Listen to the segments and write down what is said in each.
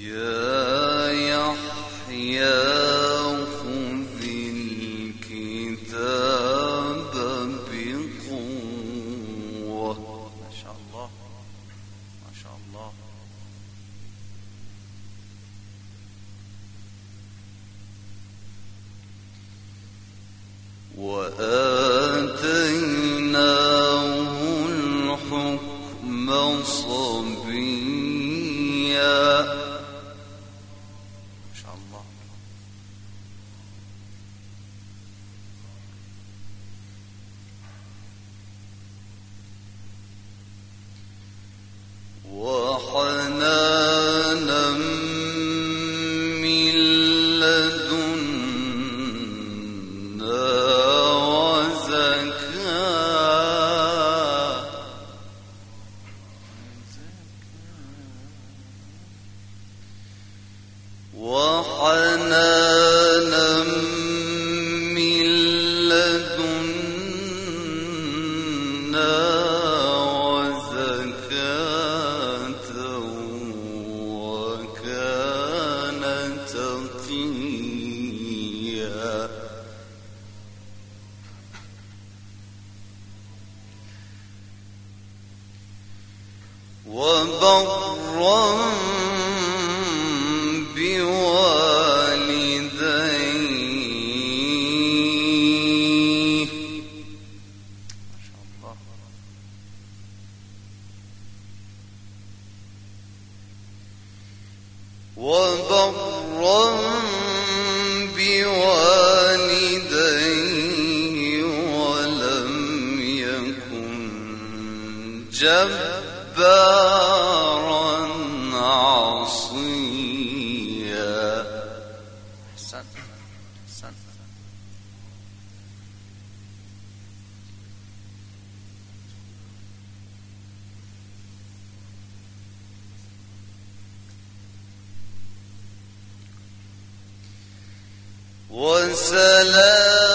يا يحيى خذ الكتاب بقوة. ما شاء الله. ما شاء الله. وآتيناه الحكم صبيا. وحنان وسلام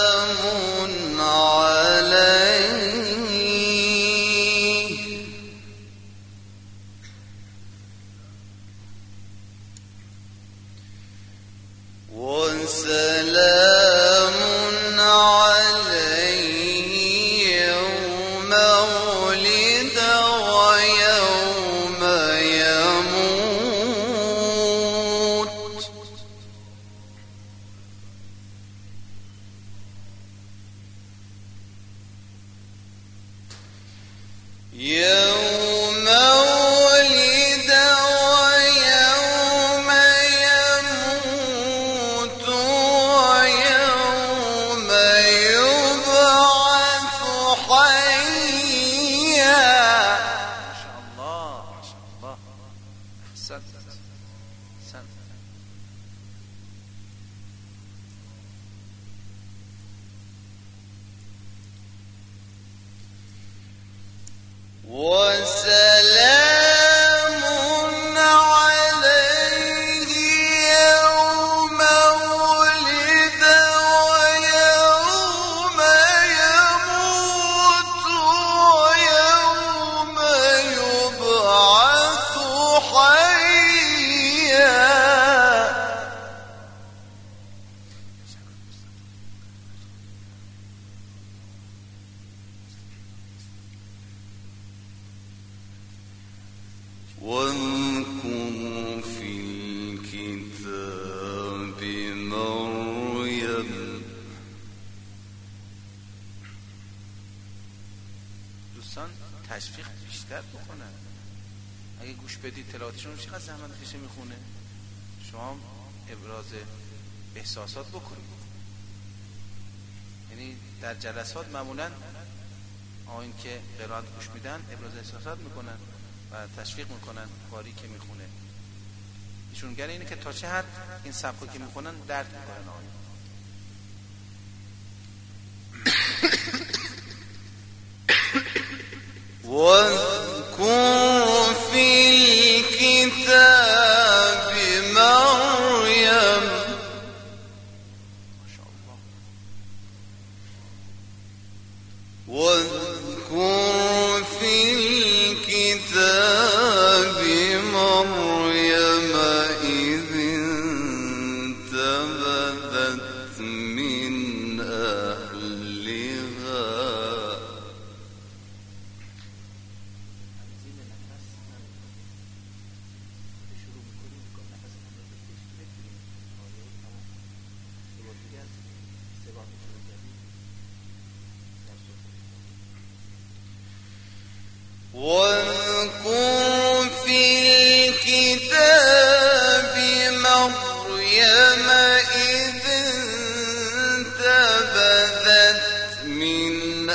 وسلام تشویق بیشتر بکنن اگه گوش بدید تلاوتشون چقدر زحمت کشه می‌خونه؟ شما ابراز احساسات بکنید. یعنی در جلسات معمولا آن که قرآن گوش میدن ابراز احساسات می‌کنن. تشویق می‌کنن کاری که می‌خونه. نشونگر اینه که تا چه حد این سبکو که می‌خونن درد می‌کنن آیا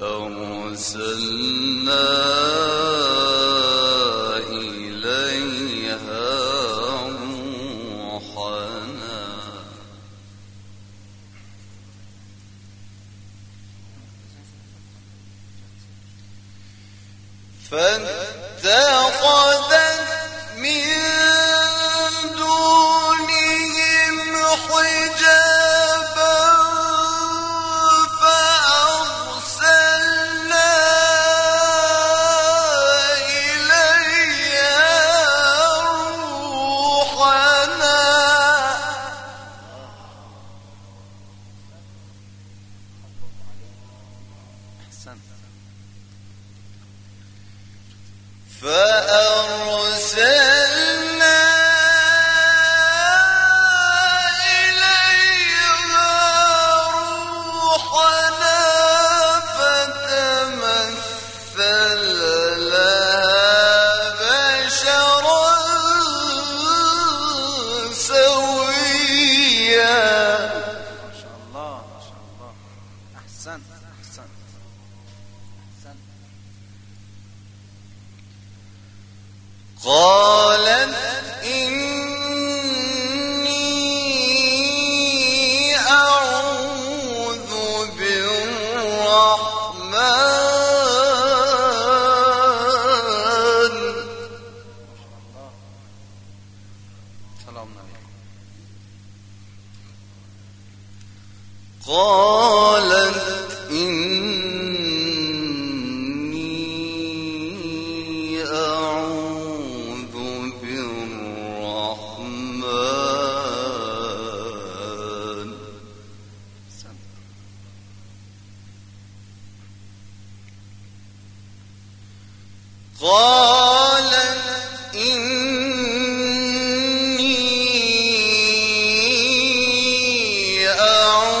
فأرسلنا سلام عليكم. قال أعوذ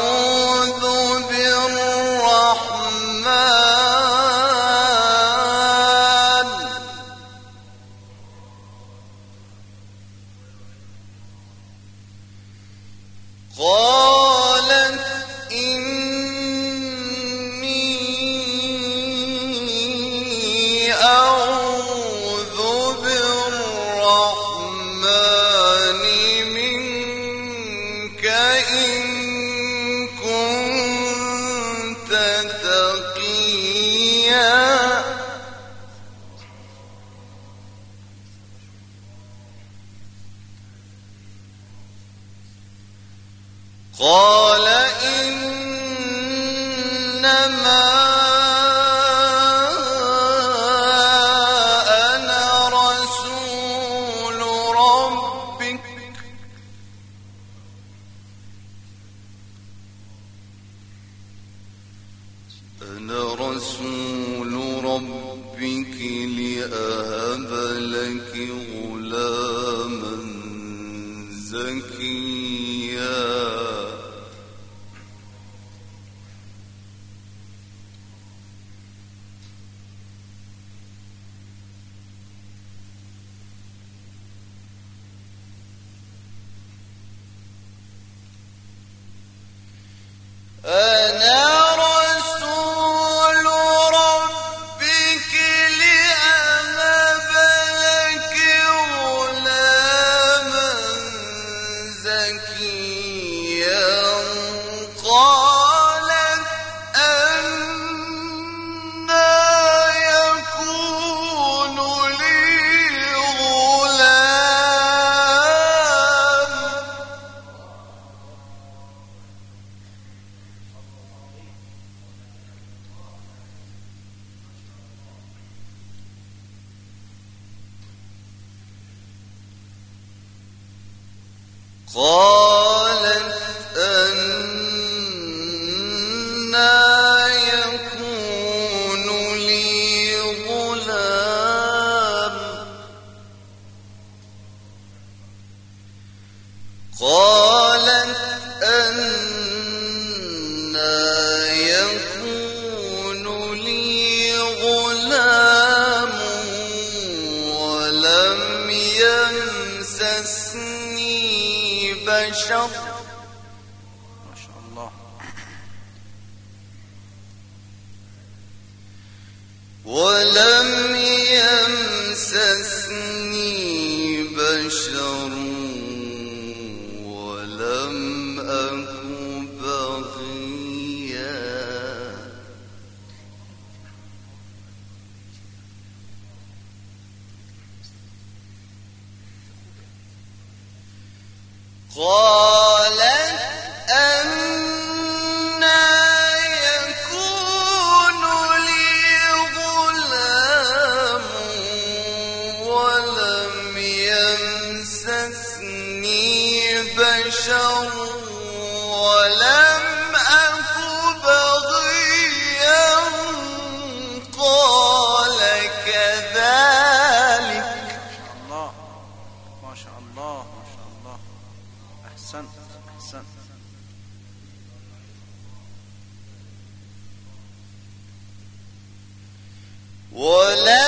تقيا قال هب لك غلاما زكيا. زكي ولم يمسسني بشر ولم أك بغيا قال كذلك. الله ما شاء الله ما شاء الله. أحسنت أحسنت. ولم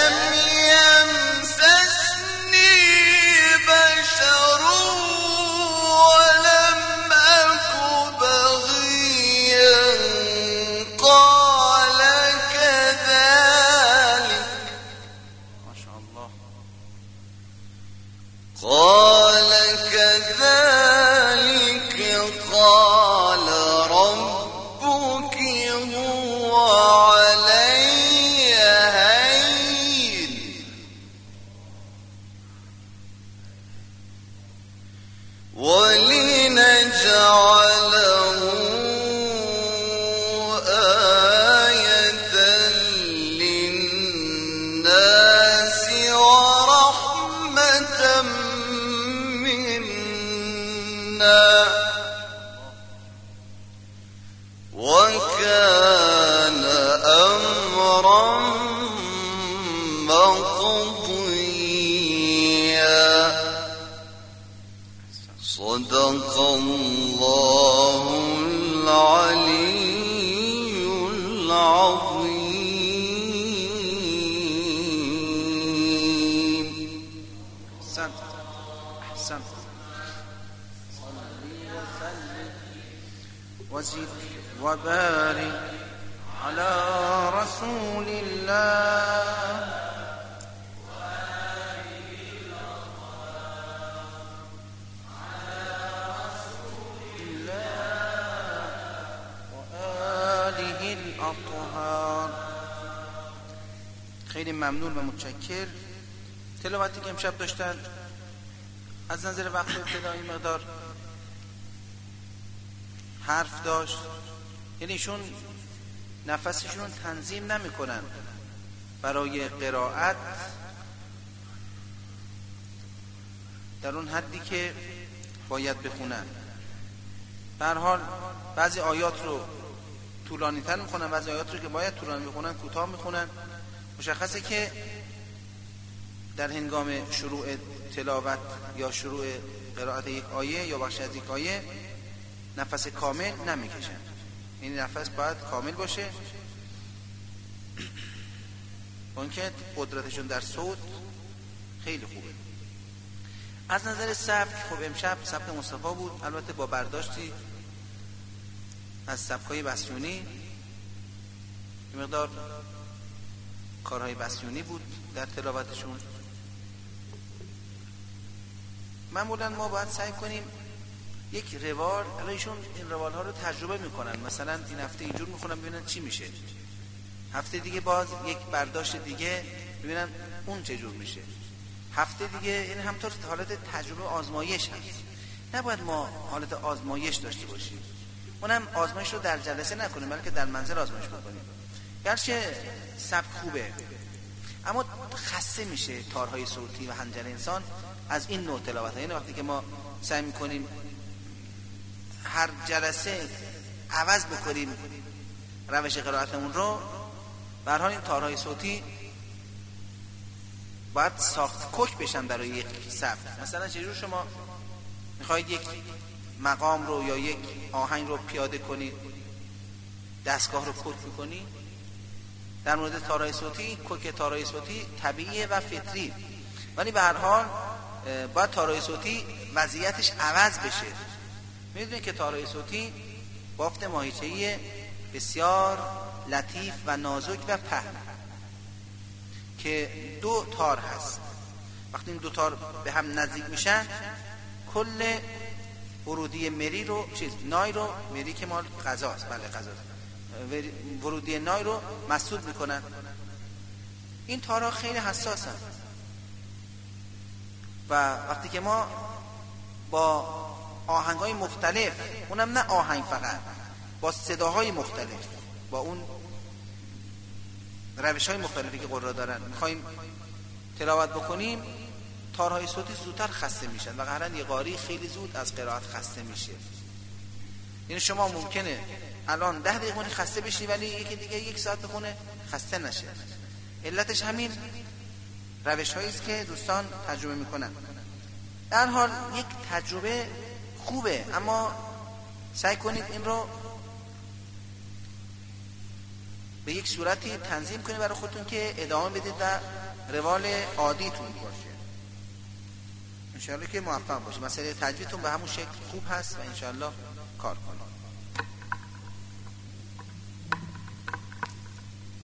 وسلم وزد وبارك على رسول الله. خیلی ممنون و متشکر. تلاوتی که امشب داشتن از نظر وقت ابتدایی مقدار حرف داشت. یعنی ایشون نفسشون تنظیم نمی‌کنن. برای قرائت در اون حدی که باید بخونن. هر حال بعضی آیات رو طولانی تر می‌خونن بعضی آیات رو که باید طولانی بخونن کوتاه می‌خونن. مشخصه که در هنگام شروع تلاوت یا شروع قرائت یک آیه یا بخش از یک آیه نفس کامل نمی‌کشن این نفس باید کامل باشه. اون که قدرتشون در صوت خیلی خوبه. از نظر سبک خب امشب سبک مصطفی بود. البته با برداشتی از سبکای بسیونی مقدار کارهای بسیونی بود در تلاوتشون. معمولا ما باید سعی کنیم یک روال ایشون این روال ها رو تجربه می‌کنن. مثلا این هفته اینجور می‌خونن ببینن چی میشه. هفته دیگه باز یک برداشت دیگه ببینن اون چجور میشه. هفته دیگه این همطور حالت تجربه آزمایش هست. نباید ما حالت آزمایش داشته باشیم. اونم آزمایش رو در جلسه نکنیم بلکه در منزل آزمایش بکنیم. گرچه سبک خوبه اما خسته میشه تارهای صوتی و هنجر انسان. از این نوع تلاوت یعنی وقتی که ما سعی می‌کنیم هر جلسه عوض بکنیم روش قرائتمون رو به حال این تارهای صوتی باید ساخت کک بشن برای یک سبک مثلا چجور شما می‌خواید یک مقام رو یا یک آهنگ رو پیاده کنید دستگاه رو کک بکنید در مورد تارای صوتی کک تارای صوتی طبیعیه و فطری ولی به هر حال باید تارای صوتی وضعیتش عوض بشه. می‌دونید که تارای صوتی بافت ماهیچه‌ای بسیار لطیف و نازک و پهن که دو تار هست. وقتی این دو تار به هم نزدیک میشن کل ورودی مری رو چیز نای رو مری که مال غذاست بله غذا. ورودی نای رو مسدود می‌کنن. این تارها خیلی حساسن. و وقتی که ما با آهنگ های مختلف اونم نه آهنگ فقط با صداهای مختلف با اون روش های مختلفی که قرار دارن می‌خوایم تلاوت بکنیم تارهای صوتی زودتر خسته میشن و قهرن یه قاری خیلی زود از قرائت خسته میشه. یعنی شما ممکنه الان ده دقیقه خسته بشی ولی یکی دیگه یک ساعت بخونه خسته نشه. علتش همین روش است که دوستان تجربه می‌کنن. در حال یک تجربه خوبه اما سعی کنید این رو به یک صورتی تنظیم کنید برای خودتون که ادامه بدید و روال عادیتون باشه. انشاءالله که موفق باشه مسئله تجویدتون به همون شکل خوب هست و انشاءالله کار کنید.